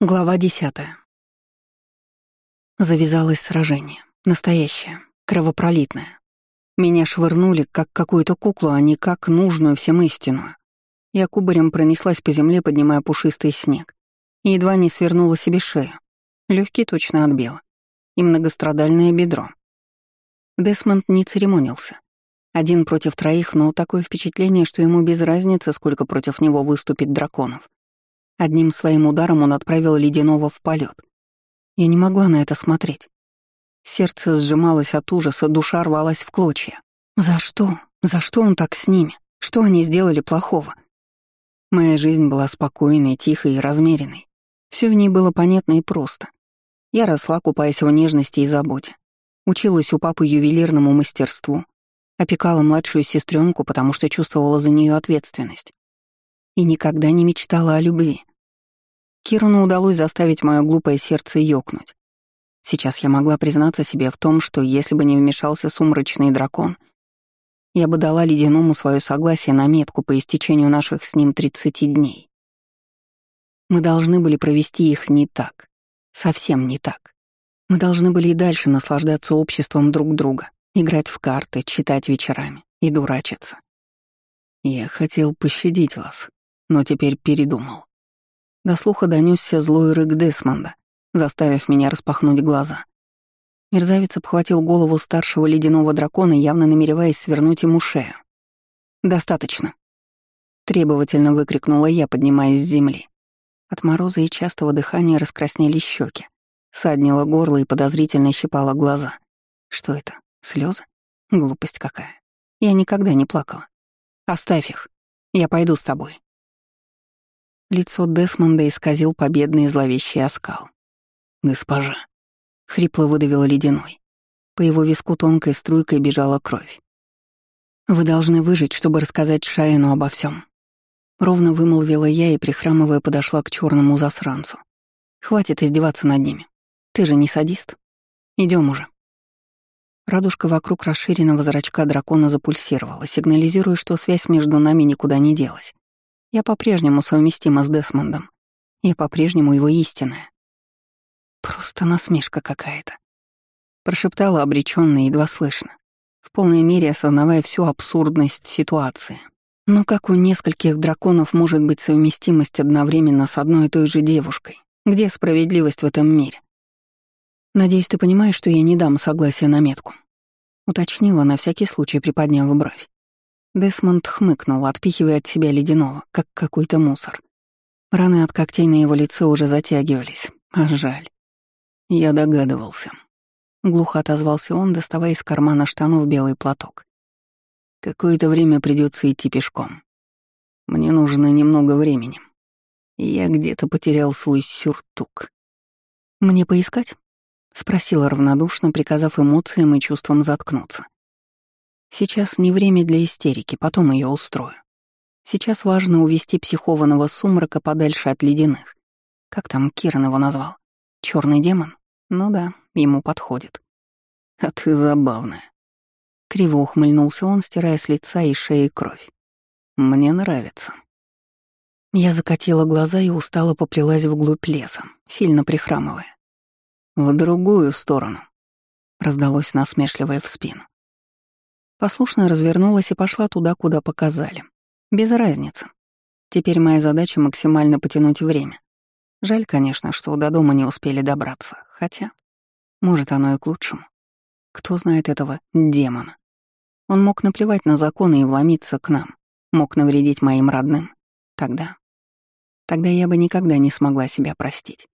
Глава десятая. Завязалось сражение. Настоящее. Кровопролитное. Меня швырнули, как какую-то куклу, а не как нужную всем истинную. Я кубарем пронеслась по земле, поднимая пушистый снег. И едва не свернула себе шею. Легкий точно отбила. И многострадальное бедро. Десмонд не церемонился. Один против троих, но такое впечатление, что ему без разницы, сколько против него выступит драконов. Одним своим ударом он отправил ледяного в полет. Я не могла на это смотреть. Сердце сжималось от ужаса, душа рвалась в клочья. За что? За что он так с ними? Что они сделали плохого? Моя жизнь была спокойной, тихой и размеренной. Все в ней было понятно и просто. Я росла, купаясь в нежности и заботе. Училась у папы ювелирному мастерству. Опекала младшую сестренку, потому что чувствовала за нее ответственность. И никогда не мечтала о любви. Кируну удалось заставить мое глупое сердце ёкнуть. Сейчас я могла признаться себе в том, что если бы не вмешался сумрачный дракон, я бы дала ледяному свое согласие на метку по истечению наших с ним 30 дней. Мы должны были провести их не так. Совсем не так. Мы должны были и дальше наслаждаться обществом друг друга, играть в карты, читать вечерами и дурачиться. Я хотел пощадить вас, но теперь передумал. До слуха донесся злой рык Десмонда, заставив меня распахнуть глаза. Мерзавец обхватил голову старшего ледяного дракона, явно намереваясь свернуть ему шею. «Достаточно!» — требовательно выкрикнула я, поднимаясь с земли. От мороза и частого дыхания раскраснели щеки, саднило горло и подозрительно щипало глаза. Что это? Слезы? Глупость какая. Я никогда не плакала. Оставь их. Я пойду с тобой. Лицо Десмонда исказил победный и зловещий оскал. «Госпожа», — хрипло выдавила ледяной. По его виску тонкой струйкой бежала кровь. «Вы должны выжить, чтобы рассказать Шаину обо всем. Ровно вымолвила я и, прихрамывая, подошла к черному засранцу. «Хватит издеваться над ними. Ты же не садист. Идем уже». Радужка вокруг расширенного зрачка дракона запульсировала, сигнализируя, что связь между нами никуда не делась. Я по-прежнему совместима с Десмондом. Я по-прежнему его истинная. Просто насмешка какая-то. Прошептала обречённо едва слышно, в полной мере осознавая всю абсурдность ситуации. Но как у нескольких драконов может быть совместимость одновременно с одной и той же девушкой? Где справедливость в этом мире? Надеюсь, ты понимаешь, что я не дам согласия на метку. Уточнила на всякий случай, приподняв бровь. Десмонд хмыкнул, отпихивая от себя ледяного, как какой-то мусор. Раны от когтей на его лице уже затягивались. А жаль. Я догадывался. Глухо отозвался он, доставая из кармана штанов белый платок. Какое-то время придется идти пешком. Мне нужно немного времени. Я где-то потерял свой сюртук. «Мне поискать?» — спросила равнодушно, приказав эмоциям и чувствам заткнуться. Сейчас не время для истерики, потом ее устрою. Сейчас важно увести психованного сумрака подальше от ледяных. Как там Киран его назвал? Черный демон? Ну да, ему подходит. А ты забавная. Криво ухмыльнулся он, стирая с лица и шеи кровь. Мне нравится. Я закатила глаза и устало поплелась вглубь леса, сильно прихрамывая. В другую сторону. Раздалось насмешливое в спину. Послушно развернулась и пошла туда, куда показали. Без разницы. Теперь моя задача максимально потянуть время. Жаль, конечно, что до дома не успели добраться. Хотя, может, оно и к лучшему. Кто знает этого демона? Он мог наплевать на законы и вломиться к нам. Мог навредить моим родным. Тогда... Тогда я бы никогда не смогла себя простить.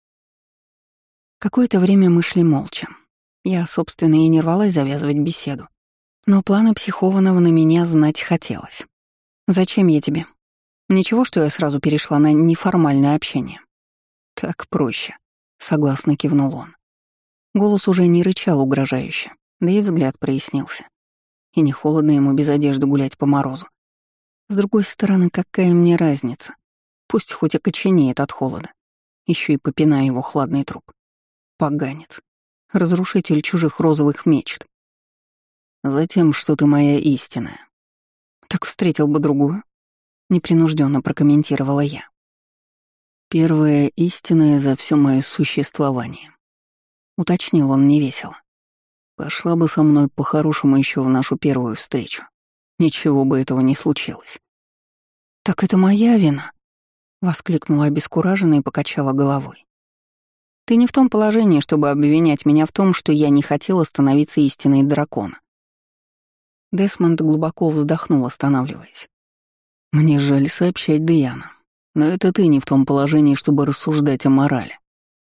Какое-то время мы шли молча. Я, собственно, и не рвалась завязывать беседу. Но планы психованного на меня знать хотелось. «Зачем я тебе?» «Ничего, что я сразу перешла на неформальное общение». «Так проще», — согласно кивнул он. Голос уже не рычал угрожающе, да и взгляд прояснился. И не холодно ему без одежды гулять по морозу. С другой стороны, какая мне разница? Пусть хоть окоченеет от холода. Еще и попиная его хладный труп. Поганец. Разрушитель чужих розовых мечт. Затем, что ты моя истинная. Так встретил бы другую. Непринужденно прокомментировала я. Первая истинная за все мое существование. Уточнил он невесело. Пошла бы со мной по-хорошему еще в нашу первую встречу. Ничего бы этого не случилось. «Так это моя вина?» — воскликнула обескураженно и покачала головой. «Ты не в том положении, чтобы обвинять меня в том, что я не хотела становиться истиной дракона». Десмонд глубоко вздохнул, останавливаясь. «Мне жаль сообщать, Диана, но это ты не в том положении, чтобы рассуждать о морали,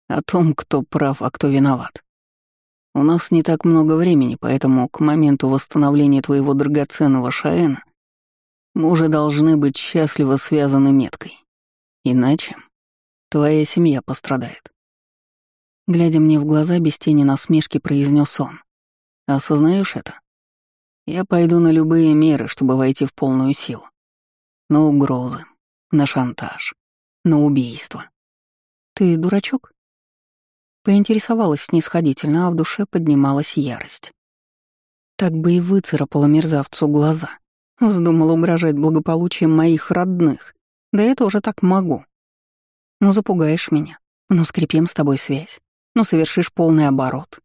о том, кто прав, а кто виноват. У нас не так много времени, поэтому к моменту восстановления твоего драгоценного Шаэна мы уже должны быть счастливо связаны меткой. Иначе твоя семья пострадает. Глядя мне в глаза, без тени насмешки произнес он. Осознаешь это? Я пойду на любые меры, чтобы войти в полную силу. На угрозы, на шантаж, на убийство. Ты дурачок? Поинтересовалась снисходительно, а в душе поднималась ярость. Так бы и выцарапала мерзавцу глаза. Вздумала угрожать благополучием моих родных. Да я тоже так могу. Ну, запугаешь меня. Ну, скрепим с тобой связь. Ну, совершишь полный оборот.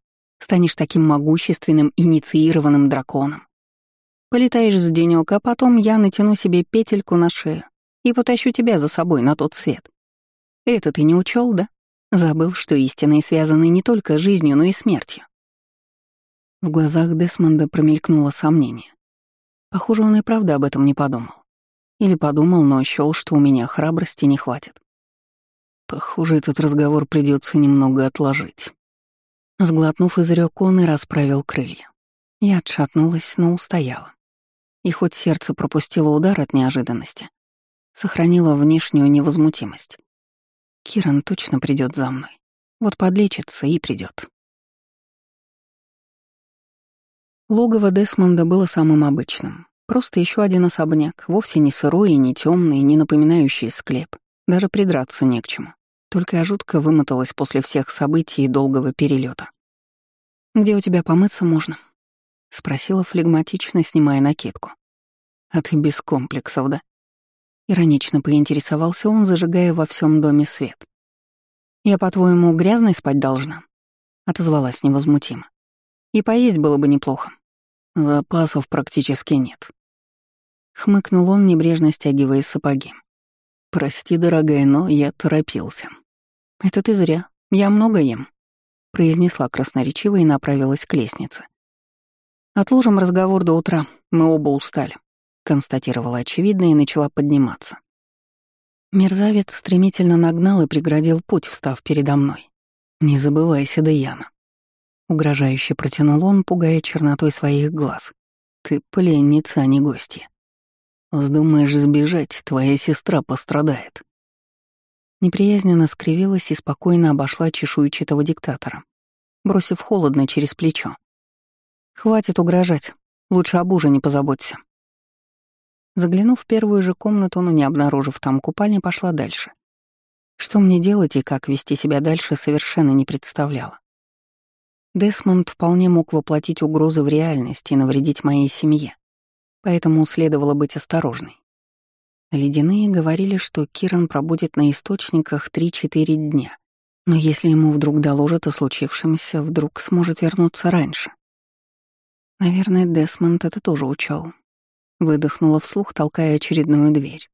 Станешь таким могущественным, инициированным драконом. Полетаешь с денёк, а потом я натяну себе петельку на шею и потащу тебя за собой на тот свет. Это ты не учел, да? Забыл, что истинные связаны не только жизнью, но и смертью. В глазах Десмонда промелькнуло сомнение. Похоже, он и правда об этом не подумал. Или подумал, но счёл, что у меня храбрости не хватит. Похоже, этот разговор придется немного отложить. Сглотнув, изрек он и расправил крылья. Я отшатнулась, но устояла. И хоть сердце пропустило удар от неожиданности, сохранило внешнюю невозмутимость. Киран точно придет за мной. Вот подлечится и придет. Логово Десмонда было самым обычным. Просто еще один особняк, вовсе не сырой и не темный, не напоминающий склеп. Даже придраться не к чему. Только я жутко вымоталась после всех событий и долгого перелета. «Где у тебя помыться можно?» — спросила флегматично, снимая накидку. «А ты без комплексов, да?» Иронично поинтересовался он, зажигая во всем доме свет. «Я, по-твоему, грязной спать должна?» Отозвалась невозмутимо. «И поесть было бы неплохо. Запасов практически нет». Хмыкнул он, небрежно стягивая сапоги. «Прости, дорогая, но я торопился». «Это ты зря. Я много ем», — произнесла красноречиво и направилась к лестнице. «Отложим разговор до утра. Мы оба устали констатировала очевидно и начала подниматься. Мерзавец стремительно нагнал и преградил путь, встав передо мной. «Не забывайся, Даяна». Угрожающе протянул он, пугая чернотой своих глаз. «Ты пленница, а не гостья. Вздумаешь сбежать, твоя сестра пострадает». Неприязненно скривилась и спокойно обошла чешуйчатого диктатора, бросив холодно через плечо. «Хватит угрожать. Лучше об ужине позаботься». Заглянув в первую же комнату, но не обнаружив там купальни, пошла дальше. Что мне делать и как вести себя дальше, совершенно не представляла. Десмонд вполне мог воплотить угрозы в реальность и навредить моей семье, поэтому следовало быть осторожной. Ледяные говорили, что Киран пробудет на источниках 3-4 дня, но если ему вдруг доложат о случившемся, вдруг сможет вернуться раньше. Наверное, Десмонд это тоже учел, Выдохнула вслух, толкая очередную дверь.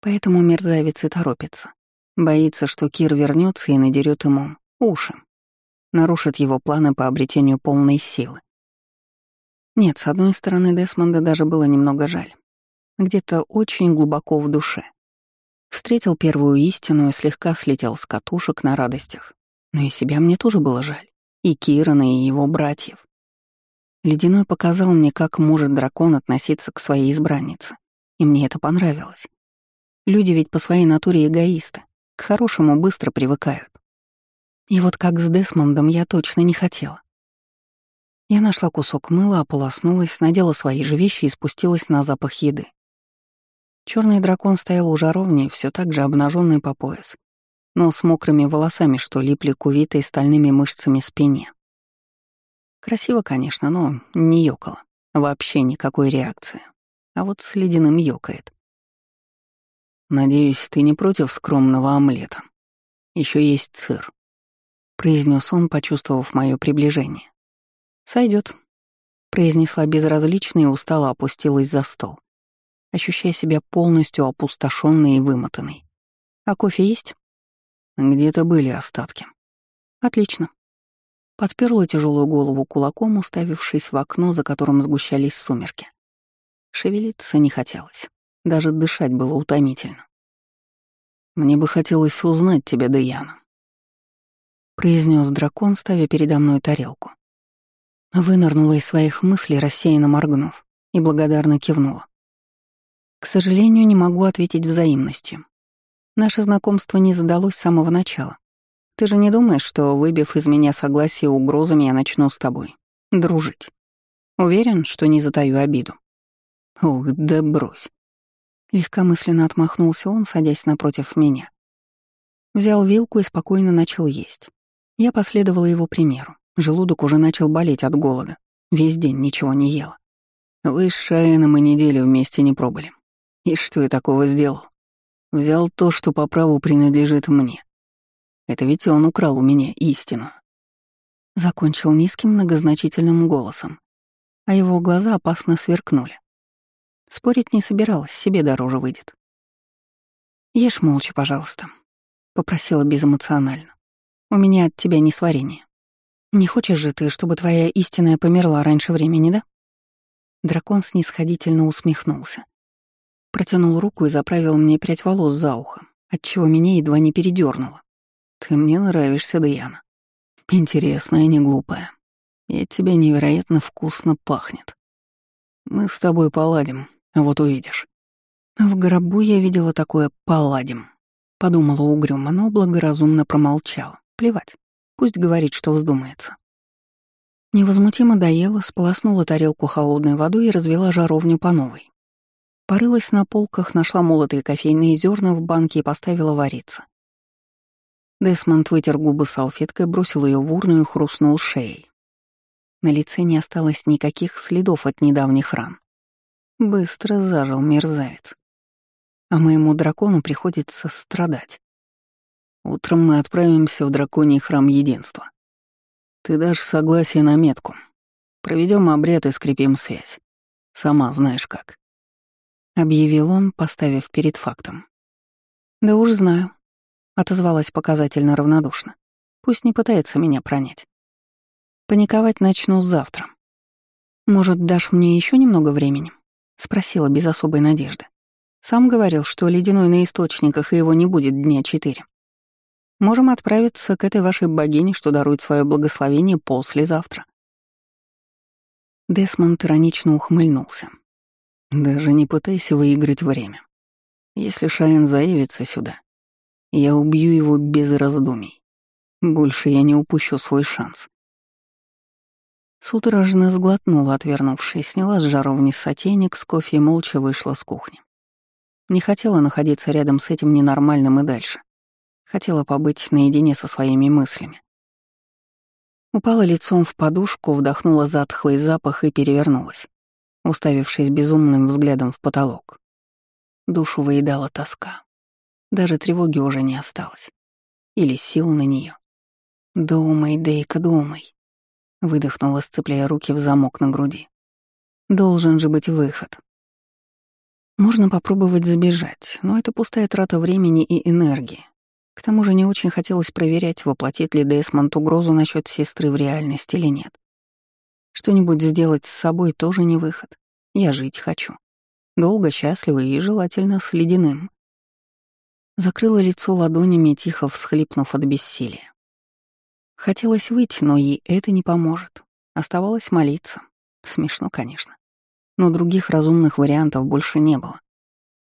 Поэтому мерзавец и торопится. Боится, что Кир вернется и надерет ему уши. Нарушит его планы по обретению полной силы. Нет, с одной стороны, Десмонда даже было немного жаль. Где-то очень глубоко в душе. Встретил первую истину и слегка слетел с катушек на радостях. Но и себя мне тоже было жаль. И Кирана, и его братьев. Ледяной показал мне, как может дракон относиться к своей избраннице. И мне это понравилось. Люди ведь по своей натуре эгоисты. К хорошему быстро привыкают. И вот как с Десмондом я точно не хотела. Я нашла кусок мыла, ополоснулась, надела свои же вещи и спустилась на запах еды. Черный дракон стоял у жаровни, все так же обнаженный по пояс, но с мокрыми волосами, что липли к увитой стальными мышцами спине. Красиво, конечно, но не ёкало. Вообще никакой реакции. А вот с ледяным ёкает. Надеюсь, ты не против скромного омлета. Еще есть сыр», — произнес он, почувствовав мое приближение. Сойдет, произнесла безразлично и устало опустилась за стол, ощущая себя полностью опустошенной и вымотанной. «А кофе есть?» «Где-то были остатки». «Отлично». Подперла тяжелую голову кулаком, уставившись в окно, за которым сгущались сумерки. Шевелиться не хотелось. Даже дышать было утомительно. «Мне бы хотелось узнать тебя, Даяна», — произнес дракон, ставя передо мной тарелку. Вынырнула из своих мыслей, рассеянно моргнув, и благодарно кивнула. К сожалению, не могу ответить взаимностью. Наше знакомство не задалось с самого начала. Ты же не думаешь, что, выбив из меня согласие угрозами, я начну с тобой дружить? Уверен, что не затаю обиду. Ух, да брось. Легкомысленно отмахнулся он, садясь напротив меня. Взял вилку и спокойно начал есть. Я последовала его примеру. Желудок уже начал болеть от голода. Весь день ничего не ела. Вы с Шаином и неделю вместе не пробыли. И что я такого сделал? Взял то, что по праву принадлежит мне. Это ведь он украл у меня истину. Закончил низким многозначительным голосом, а его глаза опасно сверкнули. Спорить не собиралась, себе дороже выйдет. «Ешь молча, пожалуйста», — попросила безэмоционально. «У меня от тебя не сварение». Не хочешь же ты, чтобы твоя истинная померла раньше времени, да? Дракон снисходительно усмехнулся. Протянул руку и заправил мне прядь волос за ухо, отчего меня едва не передернуло. Ты мне нравишься, Даяна. Интересная, и не глупая. И от тебя невероятно вкусно пахнет. Мы с тобой поладим, вот увидишь. В гробу я видела такое «поладим», — подумала угрюмо, но благоразумно промолчала. Плевать. Пусть говорит, что вздумается. Невозмутимо доела, сполоснула тарелку холодной водой и развела жаровню по новой. Порылась на полках, нашла молотые кофейные зерна в банке и поставила вариться. Десмонд вытер губы салфеткой, бросил ее в урну и хрустнул шеей. На лице не осталось никаких следов от недавних ран. Быстро зажил мерзавец. А моему дракону приходится страдать. Утром мы отправимся в драконий храм единства. Ты дашь согласие на метку. Проведем обряд и скрепим связь. Сама знаешь как. Объявил он, поставив перед фактом. Да уж знаю. Отозвалась показательно равнодушно. Пусть не пытается меня пронять. Паниковать начну завтра. Может, дашь мне еще немного времени? Спросила без особой надежды. Сам говорил, что ледяной на источниках и его не будет дня четыре. Можем отправиться к этой вашей богине, что дарует свое благословение послезавтра». Десмонд иронично ухмыльнулся. «Даже не пытайся выиграть время. Если Шайн заявится сюда, я убью его без раздумий. Больше я не упущу свой шанс». Судорожно сглотнула, отвернувшись, сняла с жаровни сотейник с кофе и молча вышла с кухни. Не хотела находиться рядом с этим ненормальным и дальше. Хотела побыть наедине со своими мыслями. Упала лицом в подушку, вдохнула затхлый запах и перевернулась, уставившись безумным взглядом в потолок. Душу выедала тоска. Даже тревоги уже не осталось. Или сил на нее. «Думай, Дейка, думай», — выдохнула, сцепляя руки в замок на груди. «Должен же быть выход». Можно попробовать забежать, но это пустая трата времени и энергии. К тому же не очень хотелось проверять, воплотит ли Десмонд угрозу насчет сестры в реальности или нет. Что-нибудь сделать с собой тоже не выход. Я жить хочу. Долго, счастливо и желательно с ледяным. Закрыла лицо ладонями, тихо всхлипнув от бессилия. Хотелось выйти, но ей это не поможет. Оставалось молиться. Смешно, конечно. Но других разумных вариантов больше не было.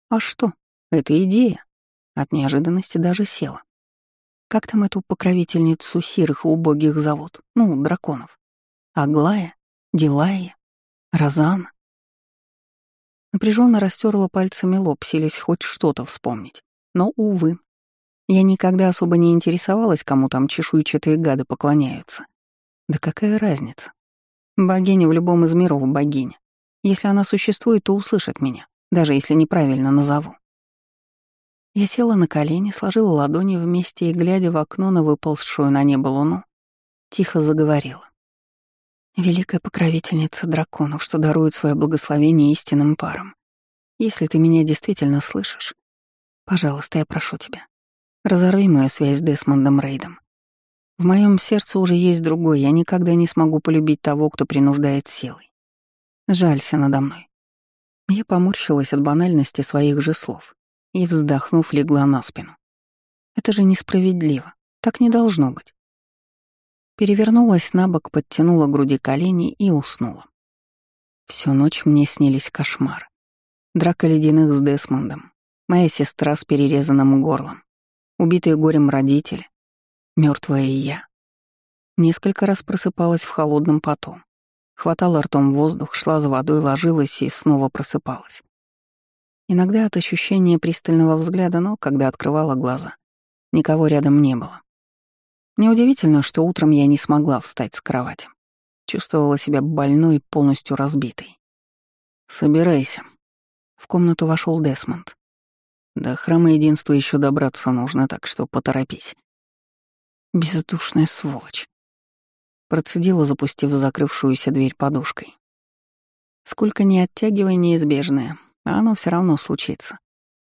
А что? Это идея. От неожиданности даже села. Как там эту покровительницу сирых убогих зовут? Ну, драконов. Аглая? Дилая? Розана? Напряженно растерла пальцами лоб, селись хоть что-то вспомнить. Но, увы, я никогда особо не интересовалась, кому там чешуйчатые гады поклоняются. Да какая разница? Богиня в любом из миров богиня. Если она существует, то услышит меня, даже если неправильно назову. Я села на колени, сложила ладони вместе и, глядя в окно на выползшую на небо луну, тихо заговорила. «Великая покровительница драконов, что дарует свое благословение истинным парам. Если ты меня действительно слышишь, пожалуйста, я прошу тебя, разорви мою связь с Десмондом Рейдом. В моем сердце уже есть другой, я никогда не смогу полюбить того, кто принуждает силой. Жалься надо мной». Я поморщилась от банальности своих же слов и, вздохнув, легла на спину. Это же несправедливо. Так не должно быть. Перевернулась на бок, подтянула груди колени и уснула. Всю ночь мне снились кошмары. Драка ледяных с Десмондом, моя сестра с перерезанным горлом, убитые горем родители, мертвая я. Несколько раз просыпалась в холодном поту. Хватала ртом воздух, шла за водой, ложилась и снова просыпалась. Иногда от ощущения пристального взгляда, но когда открывала глаза, никого рядом не было. Неудивительно, что утром я не смогла встать с кровати. Чувствовала себя больной и полностью разбитой. «Собирайся». В комнату вошел Десмонд. До храма единства еще добраться нужно, так что поторопись. Бездушная сволочь. Процедила, запустив закрывшуюся дверь подушкой. Сколько ни оттягивай неизбежное, а оно все равно случится.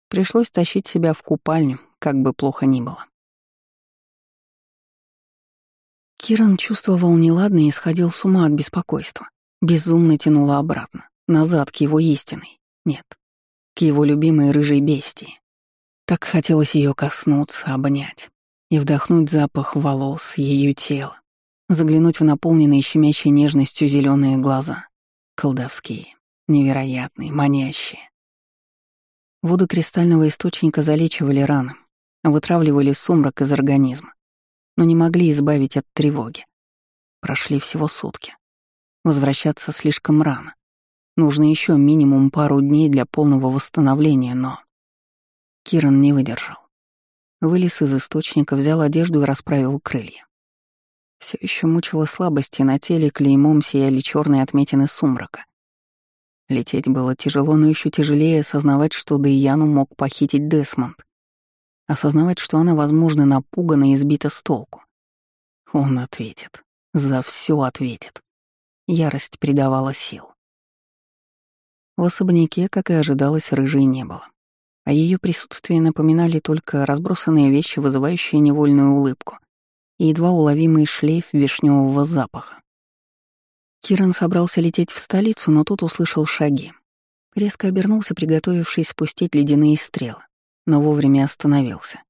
Пришлось тащить себя в купальню, как бы плохо ни было. Киран чувствовал неладное и сходил с ума от беспокойства. Безумно тянуло обратно, назад к его истинной. Нет, к его любимой рыжей бестии. Так хотелось ее коснуться, обнять и вдохнуть запах волос, ее тела, заглянуть в наполненные щемящей нежностью зеленые глаза, колдовские, невероятные, манящие. Воды кристального источника залечивали раны, вытравливали сумрак из организма, но не могли избавить от тревоги. Прошли всего сутки. Возвращаться слишком рано. Нужно еще минимум пару дней для полного восстановления, но... Киран не выдержал. Вылез из источника, взял одежду и расправил крылья. Все еще мучила слабость, и на теле клеймом сияли черные отметины сумрака. Лететь было тяжело, но еще тяжелее осознавать, что Дейяну мог похитить Десмонд. Осознавать, что она, возможно, напугана и сбита с толку. Он ответит. За все ответит. Ярость придавала сил. В особняке, как и ожидалось, рыжей не было. А ее присутствие напоминали только разбросанные вещи, вызывающие невольную улыбку, и едва уловимый шлейф вишневого запаха. Киран собрался лететь в столицу, но тут услышал шаги. Резко обернулся, приготовившись спустить ледяные стрелы, но вовремя остановился.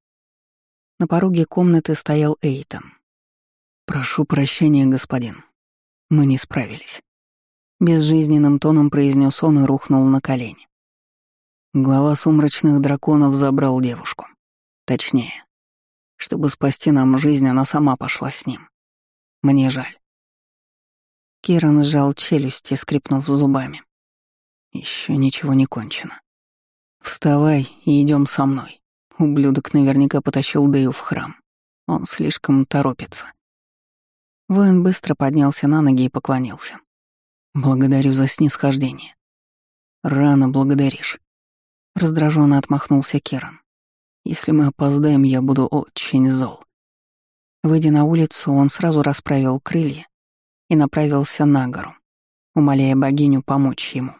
На пороге комнаты стоял Эйтон. «Прошу прощения, господин. Мы не справились». Безжизненным тоном произнес он и рухнул на колени. Глава сумрачных драконов забрал девушку. Точнее, чтобы спасти нам жизнь, она сама пошла с ним. Мне жаль. Киран сжал челюсти, скрипнув зубами. Еще ничего не кончено. Вставай и идем со мной. Ублюдок наверняка потащил Дэю в храм. Он слишком торопится. Воин быстро поднялся на ноги и поклонился. Благодарю за снисхождение. Рано благодаришь. Раздраженно отмахнулся Киран. Если мы опоздаем, я буду очень зол. Выйдя на улицу, он сразу расправил крылья и направился на гору, умоляя богиню помочь ему.